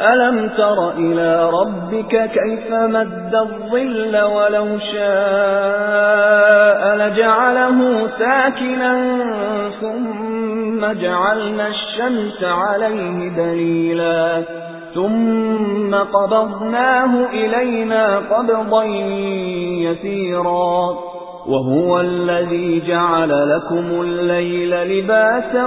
أَلَمْ تَرَ إِلَى رَبِّكَ كَيْفَ مَدَّ الظِّلَّ وَلَوْ شَاءَ لَجَعَلَهُ سَاكِنًا ثُمَّ جَعَلْنَا الشَّمْسَ عَلَيْهِ دَلِيلًا ثُمَّ قَبَضْنَاهُ إِلَيْنَا قَبْضًا يَسِيرًا وَهُوَ الَّذِي جَعَلَ لَكُمُ اللَّيْلَ لِبَاسًا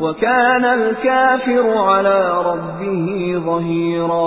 وَكَانَ الْكَافِرُ عَلَى رَبِّهِ ظَهِيرًا.